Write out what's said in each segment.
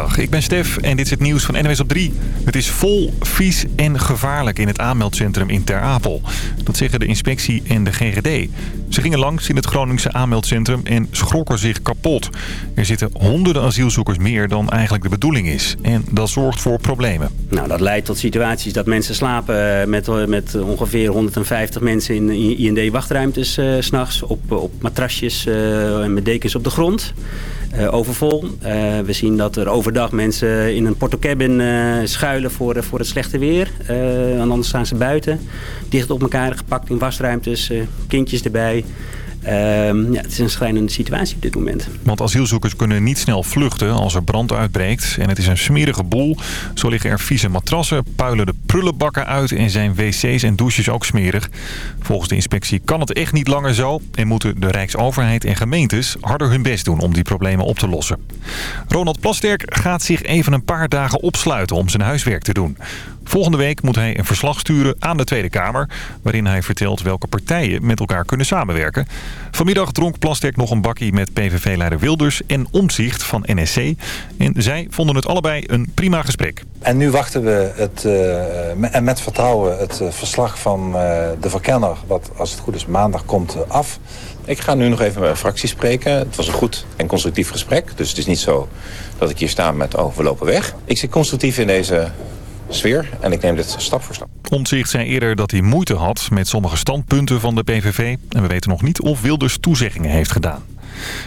Ik ben Stef en dit is het nieuws van NWS op 3. Het is vol, vies en gevaarlijk in het aanmeldcentrum in Ter Apel. Dat zeggen de inspectie en de GGD. Ze gingen langs in het Groningse aanmeldcentrum en schrokken zich kapot. Er zitten honderden asielzoekers meer dan eigenlijk de bedoeling is. En dat zorgt voor problemen. Nou, dat leidt tot situaties dat mensen slapen met, met ongeveer 150 mensen in IND-wachtruimtes uh, s'nachts. Op, op matrasjes en met dekens op de grond. Uh, overvol. Uh, we zien dat er overdag mensen in een portocabin uh, schuilen voor, voor het slechte weer. en anders staan ze buiten. Dicht op elkaar gepakt in wasruimtes. kindjes erbij. Um, ja, het is een schrijnende situatie op dit moment. Want asielzoekers kunnen niet snel vluchten als er brand uitbreekt. En het is een smerige boel. Zo liggen er vieze matrassen, puilen de prullenbakken uit... en zijn wc's en douches ook smerig. Volgens de inspectie kan het echt niet langer zo... en moeten de Rijksoverheid en gemeentes harder hun best doen om die problemen op te lossen. Ronald Plasterk gaat zich even een paar dagen opsluiten om zijn huiswerk te doen. Volgende week moet hij een verslag sturen aan de Tweede Kamer... waarin hij vertelt welke partijen met elkaar kunnen samenwerken. Vanmiddag dronk Plasterk nog een bakkie met PVV-leider Wilders en Omzicht van NSC. En zij vonden het allebei een prima gesprek. En nu wachten we het, uh, en met vertrouwen het uh, verslag van uh, de verkenner... wat als het goed is maandag komt af... Ik ga nu nog even met mijn fractie spreken. Het was een goed en constructief gesprek. Dus het is niet zo dat ik hier sta met overlopen weg. Ik zit constructief in deze sfeer. En ik neem dit stap voor stap. Omtzigt zei eerder dat hij moeite had met sommige standpunten van de PVV. En we weten nog niet of Wilders toezeggingen heeft gedaan.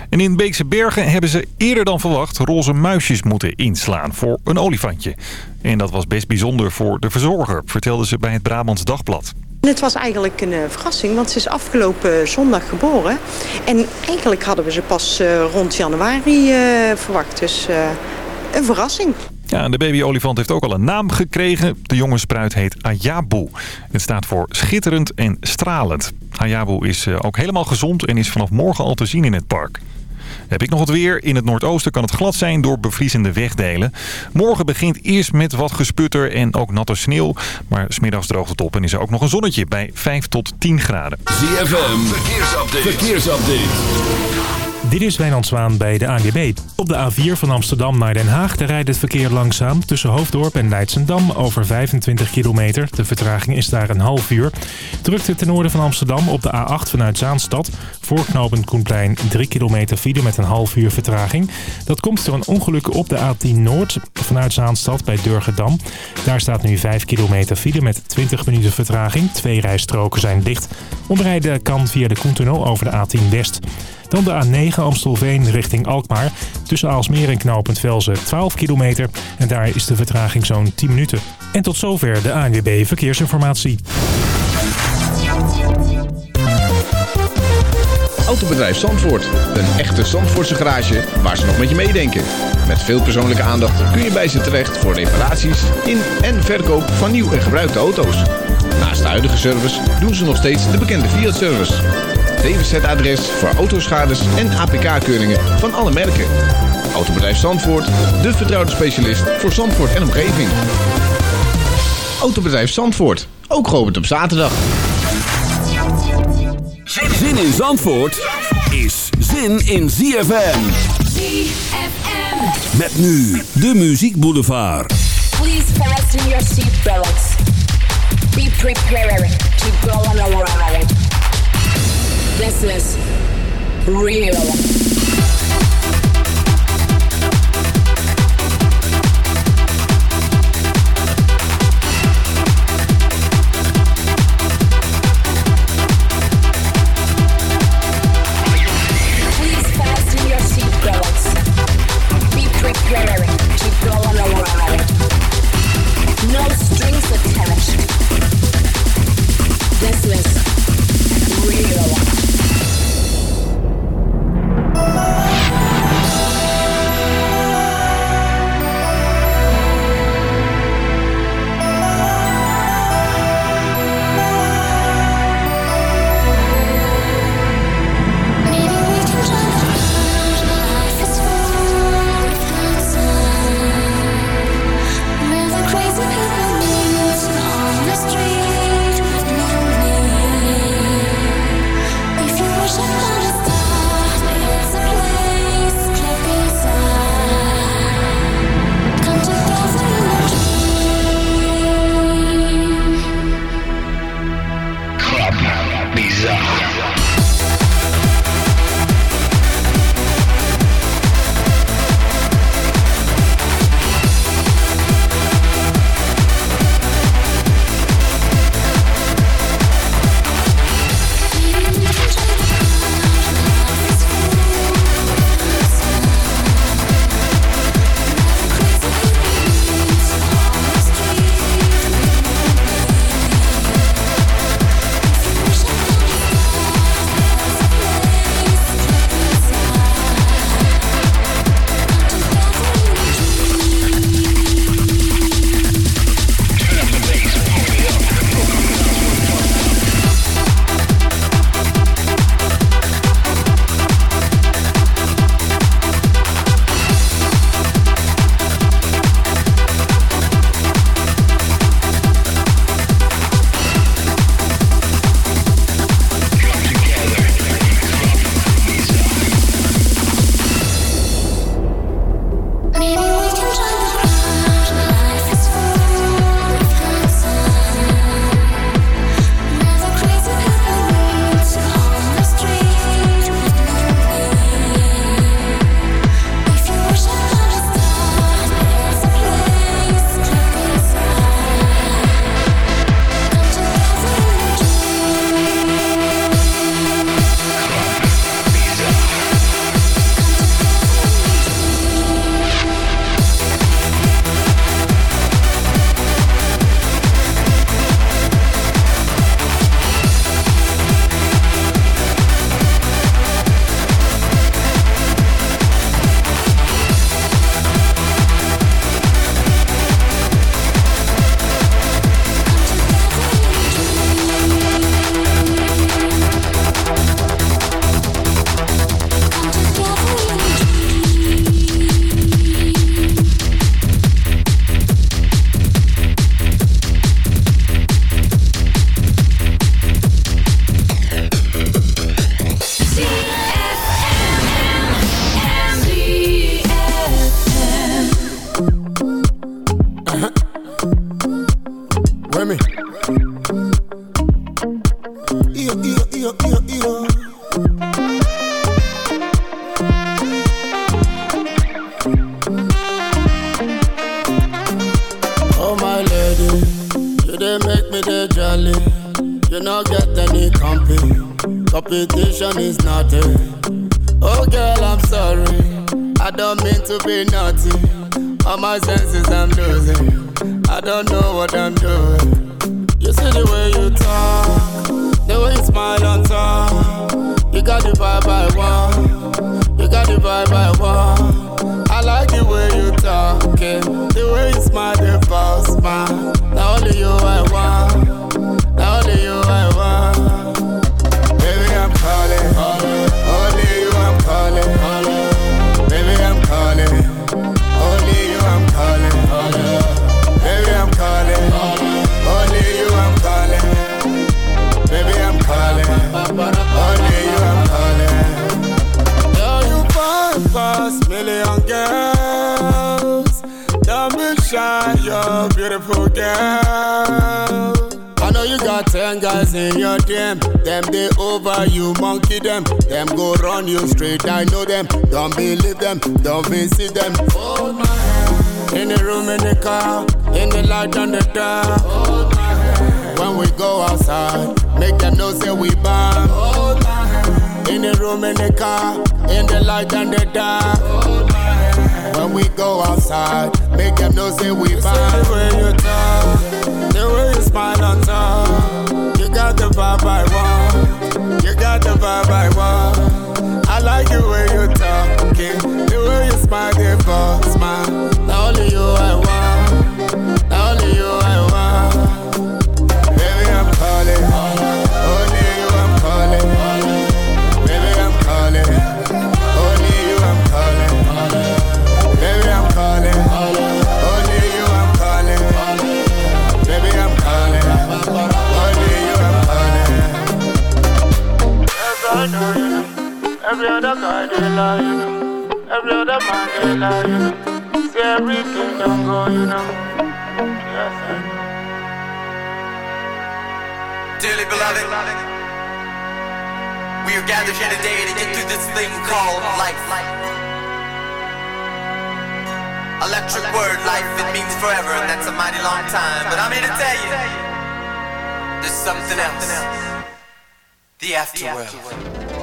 En in Beekse Bergen hebben ze eerder dan verwacht roze muisjes moeten inslaan voor een olifantje. En dat was best bijzonder voor de verzorger, vertelde ze bij het Brabants Dagblad. Het was eigenlijk een uh, verrassing, want ze is afgelopen zondag geboren. En eigenlijk hadden we ze pas uh, rond januari uh, verwacht, dus een verrassing. Ja, de babyolifant heeft ook al een naam gekregen. De jonge spruit heet Ayabu. Het staat voor schitterend en stralend. Ayabu is eh, ook helemaal gezond en is vanaf morgen al te zien in het park. Heb ik nog het weer. In het noordoosten kan het glad zijn door bevriezende wegdelen. Morgen begint eerst met wat gesputter en ook natte sneeuw. Maar smiddags droogt het op en is er ook nog een zonnetje bij 5 tot 10 graden. ZFM, verkeersupdate. verkeersupdate. Dit is Wijnand Zwaan bij de ANWB. Op de A4 van Amsterdam naar Den Haag rijdt het verkeer langzaam... tussen Hoofddorp en Leidsendam over 25 kilometer. De vertraging is daar een half uur. Drukte ten noorden van Amsterdam op de A8 vanuit Zaanstad. Voorknopend Koenplein 3 kilometer file met een half uur vertraging. Dat komt door een ongeluk op de A10 Noord vanuit Zaanstad bij Durgedam. Daar staat nu 5 kilometer file met 20 minuten vertraging. Twee rijstroken zijn dicht. Omrijden kan via de Koentunnel over de A10 West. Dan de A9 Amstelveen richting Alkmaar. Tussen Aalsmeer en knooppunt Velzen 12 kilometer. En daar is de vertraging zo'n 10 minuten. En tot zover de ANWB Verkeersinformatie. Autobedrijf Zandvoort. Een echte Zandvoortse garage waar ze nog met je meedenken. Met veel persoonlijke aandacht kun je bij ze terecht voor reparaties in en verkoop van nieuw en gebruikte auto's. Naast de huidige service doen ze nog steeds de bekende Fiat-service. DWZ-adres voor autoschades en APK-keuringen van alle merken. Autobedrijf Zandvoort, de vertrouwde specialist voor Zandvoort en omgeving. Autobedrijf Zandvoort, ook geopend op zaterdag. Zin in Zandvoort is zin in ZFM. ZFM. Met nu de Muziek Boulevard. Please fasten your seatbelts. Be prepared to go on a ride. This is real. love, know. Every other man they you know. See everything don't go, you know. Yes, I know. Dearly beloved, we are gathered here today to get through this thing called life. Electric word, life, it means forever, and that's a mighty long time. But I'm here to tell you, there's something else. The afterworld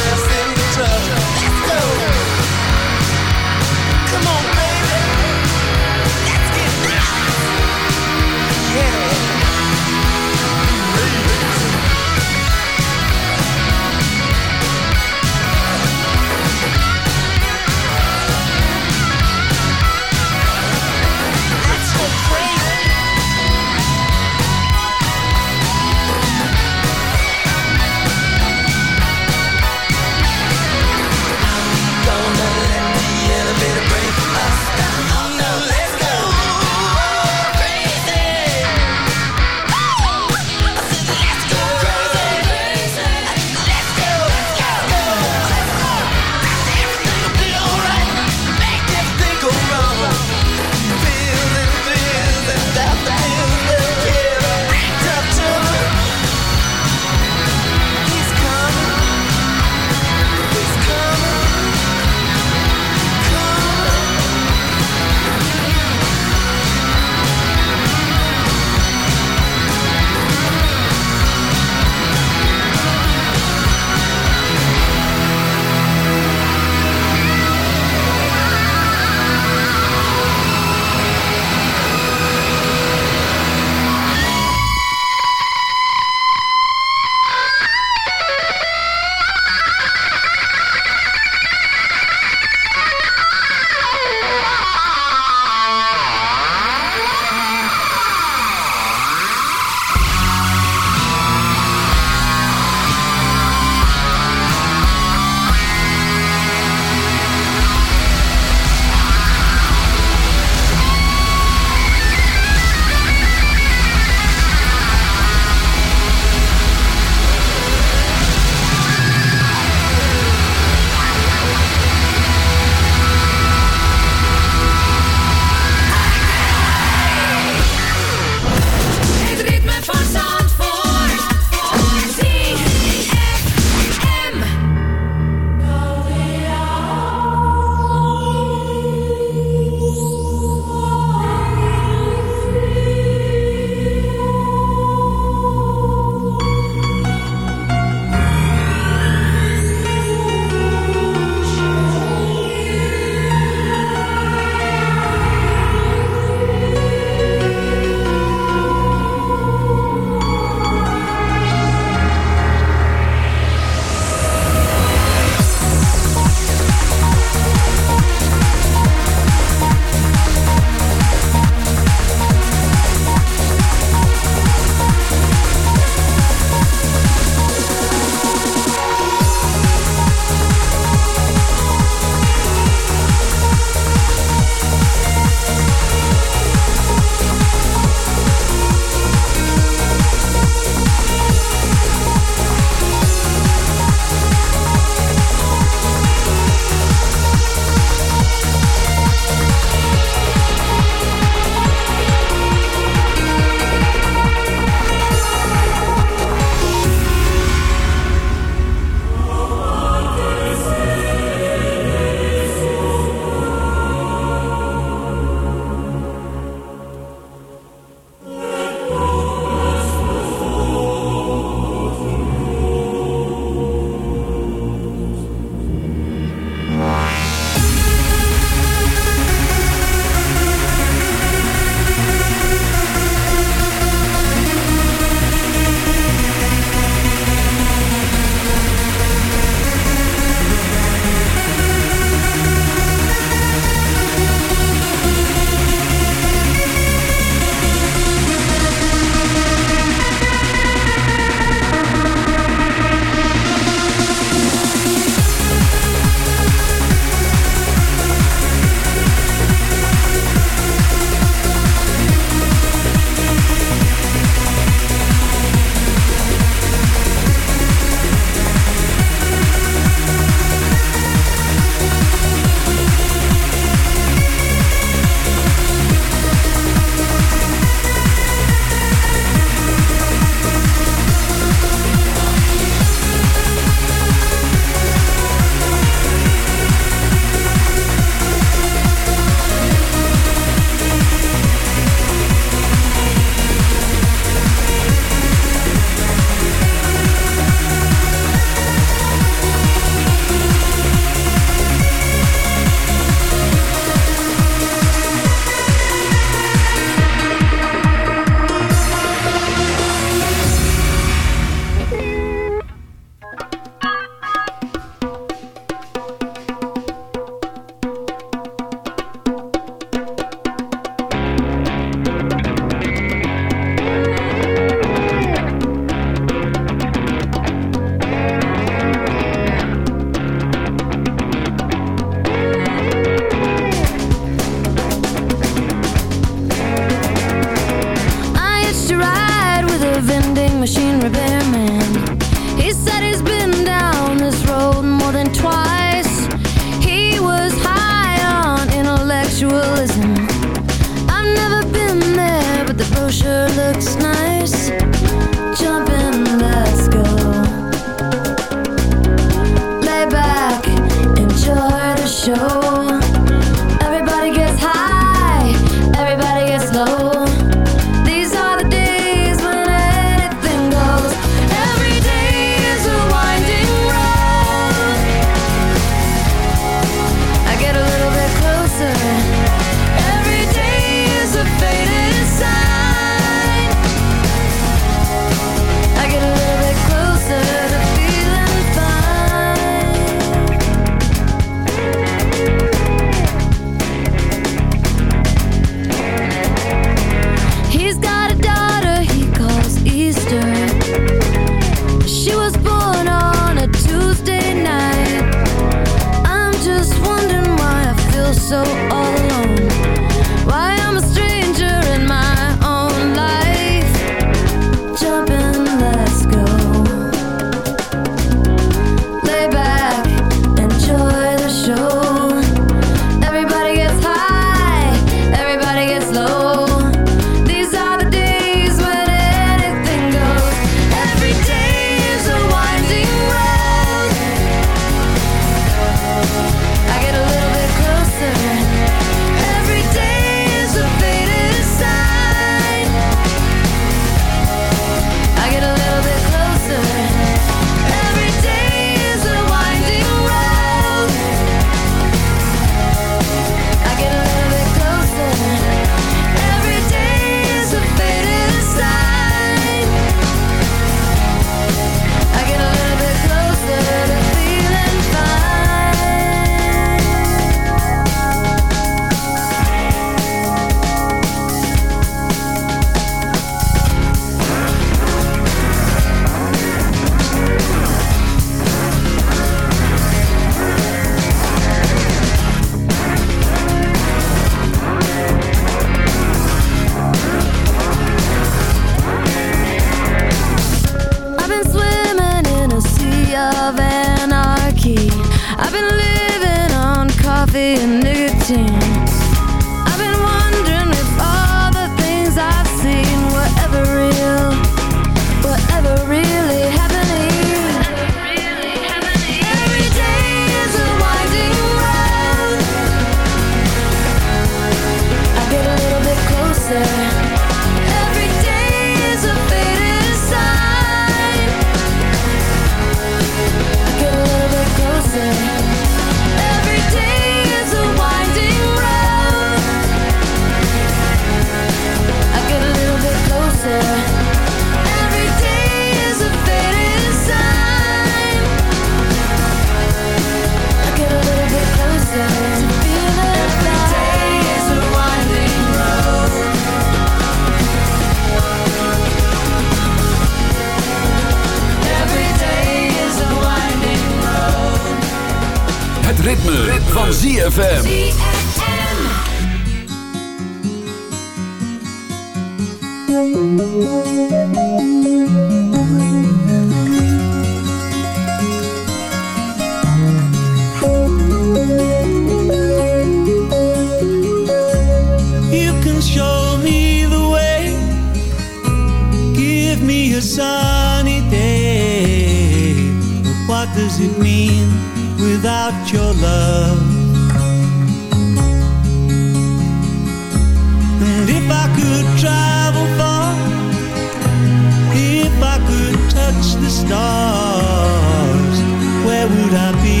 could I be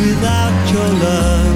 without your love?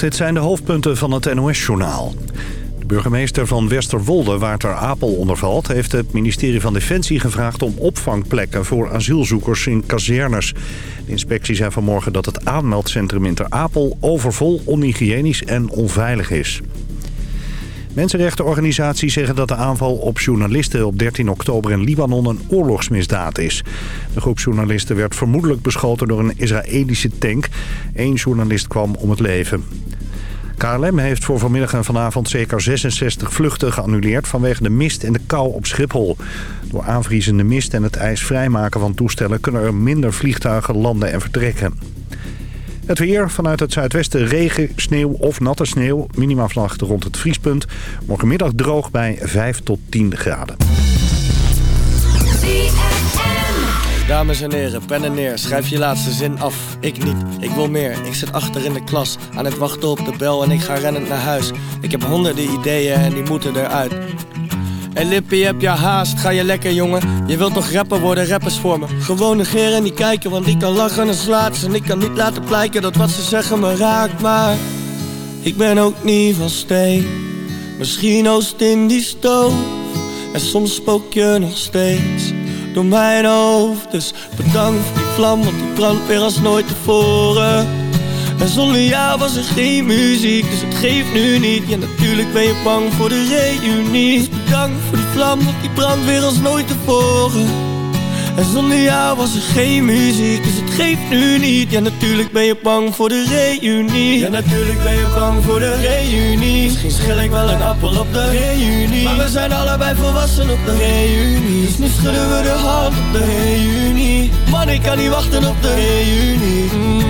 Dit zijn de hoofdpunten van het NOS-journaal. De burgemeester van Westerwolde, waar ter Apel onder valt... heeft het ministerie van Defensie gevraagd om opvangplekken voor asielzoekers in kazernes. De inspectie zei vanmorgen dat het aanmeldcentrum in ter Apel overvol, onhygiënisch en onveilig is. Mensenrechtenorganisaties zeggen dat de aanval op journalisten op 13 oktober in Libanon een oorlogsmisdaad is. De groep journalisten werd vermoedelijk beschoten door een Israëlische tank. Eén journalist kwam om het leven. KLM heeft voor vanmiddag en vanavond zeker 66 vluchten geannuleerd vanwege de mist en de kou op Schiphol. Door aanvriezende mist en het ijs vrijmaken van toestellen kunnen er minder vliegtuigen landen en vertrekken. Het weer vanuit het zuidwesten regen, sneeuw of natte sneeuw. Minima vannacht rond het vriespunt. Morgenmiddag droog bij 5 tot 10 graden. Dames en heren, pen en neer, schrijf je laatste zin af. Ik niet, ik wil meer. Ik zit achter in de klas, aan het wachten op de bel en ik ga rennend naar huis. Ik heb honderden ideeën en die moeten eruit. En Lippie, heb je haast? Ga je lekker, jongen? Je wilt toch rapper worden, rappers voor me? Gewoon negeren en niet kijken, want ik kan lachen en slaat En ik kan niet laten blijken dat wat ze zeggen me raakt, maar... Ik ben ook niet van steen Misschien oost in die stoof En soms spook je nog steeds door mijn hoofd Dus bedankt voor die vlam, want die brandt weer als nooit tevoren En zonder jou was er geen muziek, dus het geeft nu niet. Ja natuurlijk ben je bang voor de reunie. Dus bedankt voor die vlam, want die brandt weer als nooit tevoren. En zonder jou was er geen muziek, dus het geeft nu niet. Ja natuurlijk ben je bang voor de reunie. Ja natuurlijk ben je bang voor de reunie. Misschien schil ik wel een appel op de reunie. Maar we zijn allebei volwassen op de reunie. Dus nu schudden we de hand op de reunie. Man ik kan niet wachten op de reunie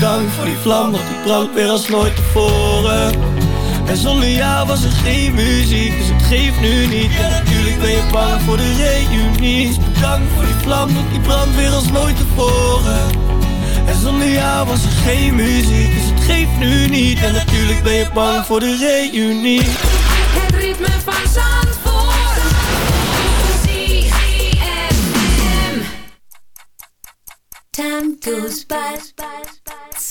Dank voor die vlam, want die brandt weer als nooit tevoren. En zonder jou was er geen muziek, dus het geeft nu niet. En natuurlijk ben je bang voor de reunie Bedankt voor die vlam, want die brandt weer als nooit tevoren. En zonder jou was er geen muziek, dus het geeft nu niet. En natuurlijk ben je bang voor de reunie Het ritme van. ZFM. Time goes by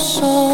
soul